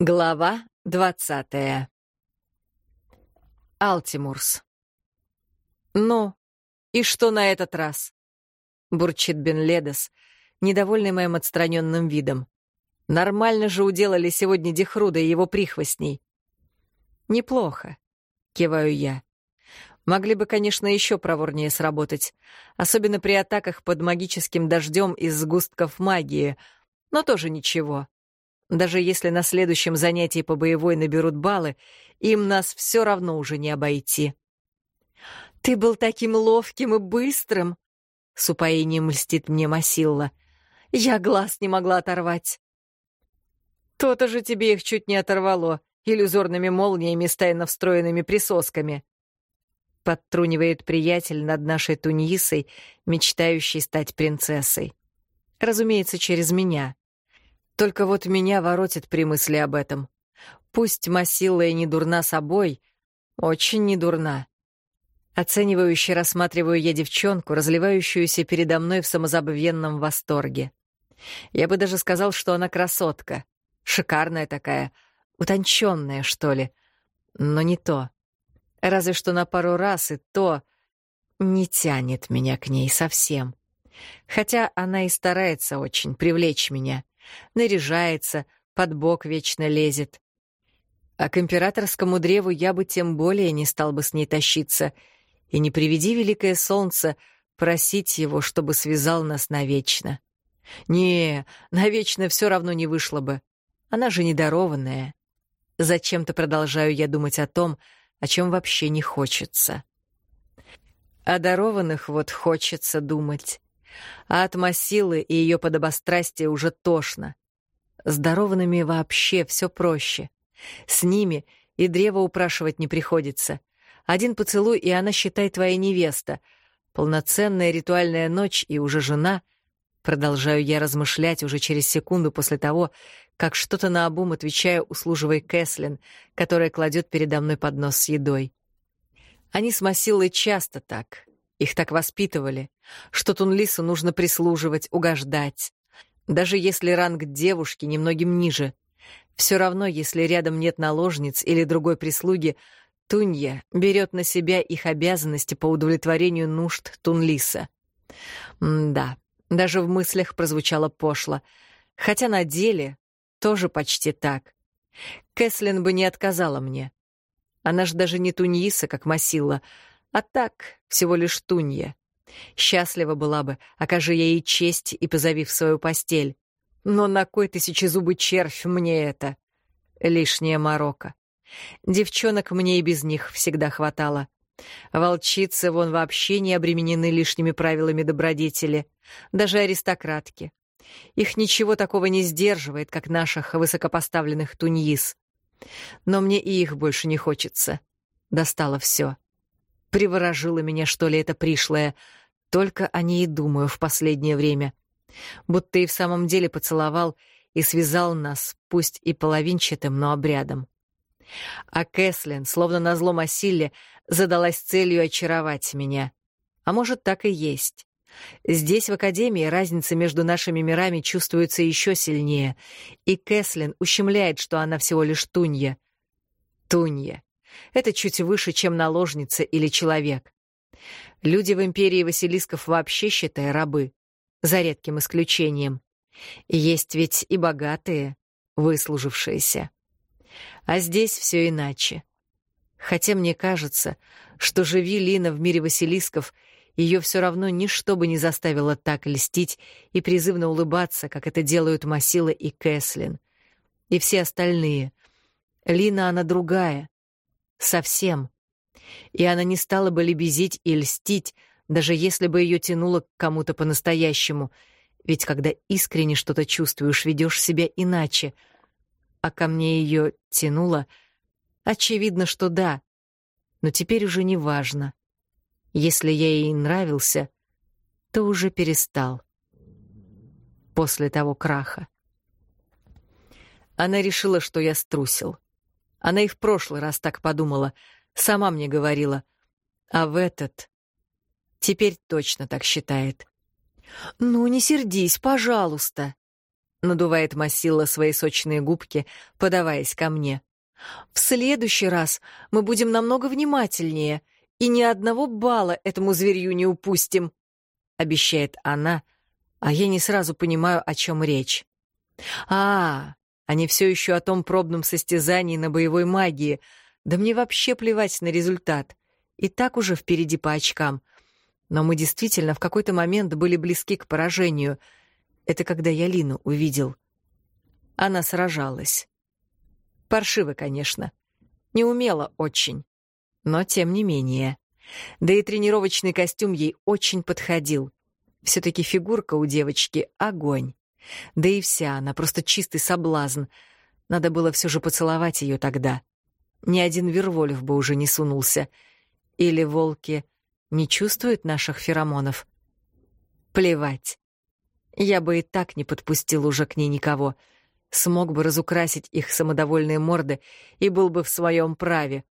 Глава двадцатая. Алтимурс. «Ну, и что на этот раз?» — бурчит Бен Ледос, недовольный моим отстраненным видом. «Нормально же уделали сегодня Дихруда и его прихвостней». «Неплохо», — киваю я. «Могли бы, конечно, еще проворнее сработать, особенно при атаках под магическим дождем из сгустков магии, но тоже ничего». Даже если на следующем занятии по боевой наберут баллы, им нас все равно уже не обойти. «Ты был таким ловким и быстрым!» — с упоением льстит мне Масилла. «Я глаз не могла оторвать». «То-то же тебе их чуть не оторвало, иллюзорными молниями с тайно встроенными присосками», — подтрунивает приятель над нашей Туньисой, мечтающей стать принцессой. Разумеется, через меня. Только вот меня воротит при мысли об этом. Пусть Масилла и не дурна собой, очень не дурна. Оценивающе рассматриваю я девчонку, разливающуюся передо мной в самозабвенном восторге. Я бы даже сказал, что она красотка. Шикарная такая, утонченная, что ли. Но не то. Разве что на пару раз и то не тянет меня к ней совсем. Хотя она и старается очень привлечь меня наряжается, под бок вечно лезет. А к императорскому древу я бы тем более не стал бы с ней тащиться, и не приведи великое солнце просить его, чтобы связал нас навечно. Не, навечно все равно не вышло бы. Она же недарованная. Зачем-то продолжаю я думать о том, о чем вообще не хочется. О дарованных вот хочется думать. А от Масилы и ее подобострастия уже тошно. С дарованными вообще все проще. С ними и древо упрашивать не приходится. Один поцелуй, и она, считай, твоя невеста. Полноценная ритуальная ночь и уже жена. Продолжаю я размышлять уже через секунду после того, как что-то наобум отвечаю услуживой Кэслин, которая кладет передо мной поднос с едой. Они с Масилой часто так, их так воспитывали, что Тунлису нужно прислуживать, угождать. Даже если ранг девушки немногим ниже. Все равно, если рядом нет наложниц или другой прислуги, Тунья берет на себя их обязанности по удовлетворению нужд Тунлиса. Да, даже в мыслях прозвучало пошло. Хотя на деле тоже почти так. Кэслин бы не отказала мне. Она ж даже не Туньиса, как Масилла, а так, всего лишь тунья. Счастлива была бы, окажи ей честь и позови в свою постель. Но на кой тысячезубый червь мне это? Лишняя морока. Девчонок мне и без них всегда хватало. Волчицы вон вообще не обременены лишними правилами добродетели, даже аристократки. Их ничего такого не сдерживает, как наших высокопоставленных туньис. Но мне и их больше не хочется. Достало все. Приворожила меня, что ли, это пришлое. Только о ней и думаю в последнее время. Будто и в самом деле поцеловал и связал нас, пусть и половинчатым, но обрядом. А Кэслин, словно на злом осиле, задалась целью очаровать меня. А может, так и есть. Здесь, в Академии, разница между нашими мирами чувствуется еще сильнее, и Кэслин ущемляет, что она всего лишь Тунья. Тунья. Это чуть выше, чем наложница или человек. Люди в империи Василисков вообще, считай, рабы. За редким исключением. Есть ведь и богатые, выслужившиеся. А здесь все иначе. Хотя мне кажется, что живи Лина в мире Василисков, ее все равно ничто бы не заставило так льстить и призывно улыбаться, как это делают Масила и Кэслин. И все остальные. Лина она другая, Совсем. И она не стала бы лебезить и льстить, даже если бы ее тянуло к кому-то по-настоящему. Ведь когда искренне что-то чувствуешь, ведешь себя иначе. А ко мне ее тянуло? Очевидно, что да. Но теперь уже не важно. Если я ей нравился, то уже перестал. После того краха. Она решила, что я струсил. Она и в прошлый раз так подумала, сама мне говорила. А в этот... Теперь точно так считает. «Ну, не сердись, пожалуйста», — надувает Массила свои сочные губки, подаваясь ко мне. В следующий раз мы будем намного внимательнее и ни одного балла этому зверью не упустим, обещает она, а я не сразу понимаю, о чем речь. А, они все еще о том пробном состязании на боевой магии. Да мне вообще плевать на результат. И так уже впереди по очкам. Но мы действительно в какой-то момент были близки к поражению. Это когда я Лину увидел. Она сражалась. Паршиво, конечно. Не умела очень. Но тем не менее. Да и тренировочный костюм ей очень подходил. Все-таки фигурка у девочки — огонь. Да и вся она просто чистый соблазн. Надо было все же поцеловать ее тогда. Ни один Вервольф бы уже не сунулся. Или волки не чувствуют наших феромонов? Плевать. Я бы и так не подпустил уже к ней никого. Смог бы разукрасить их самодовольные морды и был бы в своем праве.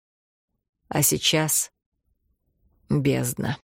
А сейчас — бездна.